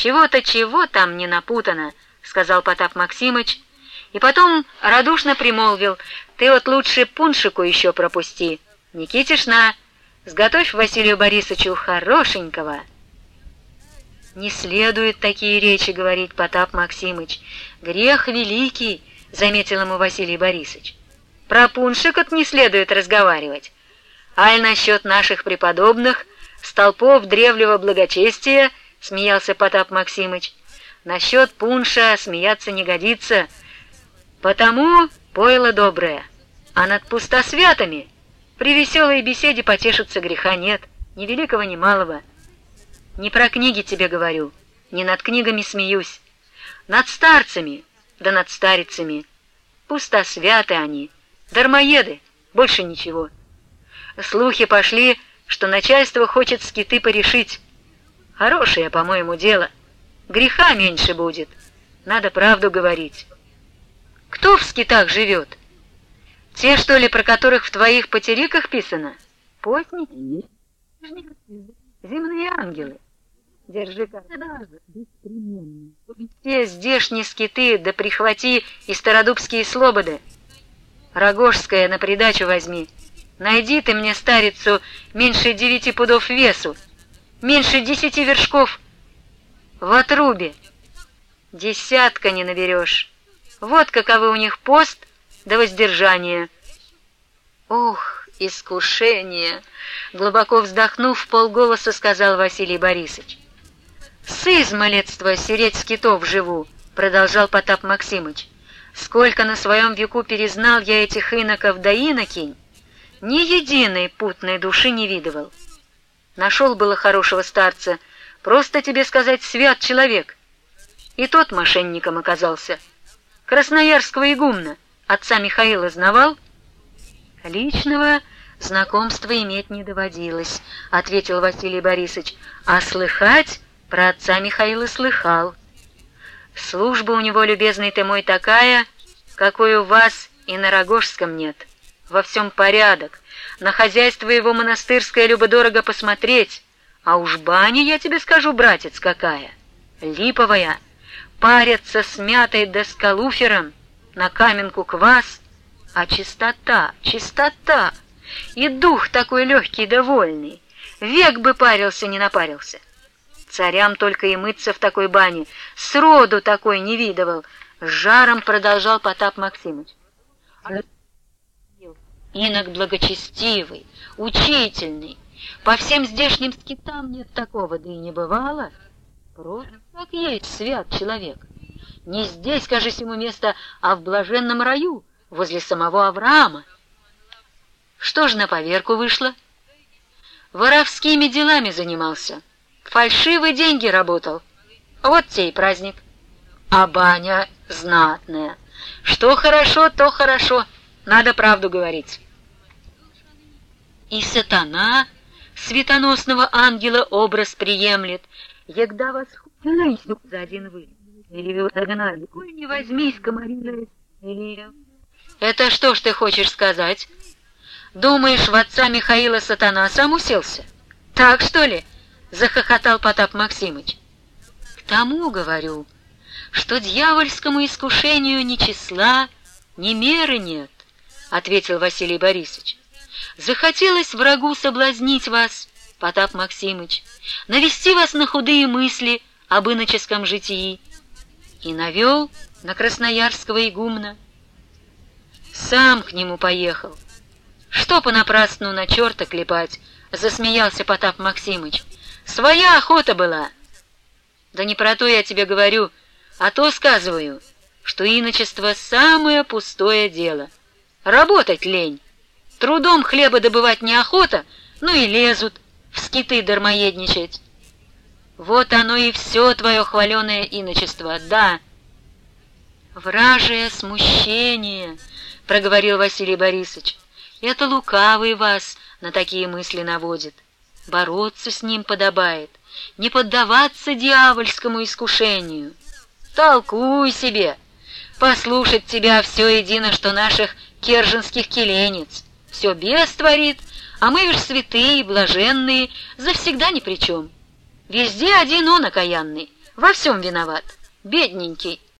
Чего-то чего там не напутано, сказал Потап Максимыч, и потом радушно примолвил, ты вот лучше пуншику еще пропусти. Никитишна, сготовь Василию Борисовичу хорошенького. Не следует такие речи говорить, Потап Максимыч. Грех великий, заметил ему Василий Борисович. Про пуншик не следует разговаривать. Аль насчет наших преподобных, столпов древнего благочестия, смеялся Потап Максимыч. Насчет пунша смеяться не годится, потому пойло доброе, а над пустосвятами при веселой беседе потешиться греха нет, ни великого, ни малого. Не про книги тебе говорю, не над книгами смеюсь, над старцами да над старицами. Пустосвяты они, дармоеды, больше ничего. Слухи пошли, что начальство хочет скиты порешить. Хорошее, по-моему, дело. Греха меньше будет. Надо правду говорить. Кто в скитах живет? Те, что ли, про которых в твоих потериках писано? Постники? Земные ангелы. Держи беспременно. Все здешние скиты, да прихвати и стародубские слободы. Рогожская на придачу возьми. Найди ты мне старицу меньше девяти пудов весу, меньше десяти вершков в отрубе. Десятка не наберешь. Вот каковы у них пост да воздержание. Ох, искушение! Глубоко вздохнув, полголоса сказал Василий Борисович. С измалетства сереть скитов живу, продолжал Потап Максимыч. Сколько на своем веку перезнал я этих иноков да инокинь, ни единой путной души не видывал. Нашел было хорошего старца, просто тебе сказать, свят человек. И тот мошенником оказался. Красноярского игумна, отца Михаила знавал? Личного знакомства иметь не доводилось, ответил Василий Борисович, а слыхать про отца Михаила слыхал. Служба у него, любезный ты мой, такая, какой у вас и на Рогожском нет во всем порядок, на хозяйство его монастырское любо-дорого посмотреть, а уж баня, я тебе скажу, братец, какая, липовая, парятся с мятой да с калуфером, на каменку квас, а чистота, чистота, и дух такой легкий и довольный, век бы парился, не напарился. Царям только и мыться в такой бане, сроду такой не видывал, с жаром продолжал Потап Максимыч инок благочестивый, учительный. По всем здешним скитам нет такого, да и не бывало. Просто как есть свят человек. Не здесь, кажись, ему место, а в блаженном раю, возле самого Авраама. Что ж на поверку вышло? Воровскими делами занимался, фальшивые деньги работал. Вот те и праздник. А баня знатная. Что хорошо, то хорошо. Надо правду говорить. И сатана светоносного ангела образ приемлет, Егда вас за один вы, или догнали, коль не возьмись, комарина, или... Это что ж ты хочешь сказать? Думаешь, в отца Михаила сатана сам уселся? Так, что ли? Захохотал Потап Максимыч. К тому говорю, что дьявольскому искушению ни числа, ни меры нет ответил Василий Борисович. Захотелось врагу соблазнить вас, Потап Максимыч, навести вас на худые мысли об иноческом житии и навел на красноярского игумна. Сам к нему поехал. Что понапрасну на черта клепать, засмеялся Потап Максимыч. Своя охота была. Да не про то я тебе говорю, а то сказываю, что иночество самое пустое дело — Работать лень. Трудом хлеба добывать неохота, ну и лезут в скиты дармоедничать. Вот оно и все твое хваленое иночество, да. Вражее смущение, проговорил Василий Борисович. Это лукавый вас на такие мысли наводит. Бороться с ним подобает, не поддаваться дьявольскому искушению. Толкуй себе, послушать тебя все едино, что наших керженских келенец. Все бес творит, а мы лишь святые, блаженные, завсегда ни при чем. Везде один он окаянный, во всем виноват, бедненький.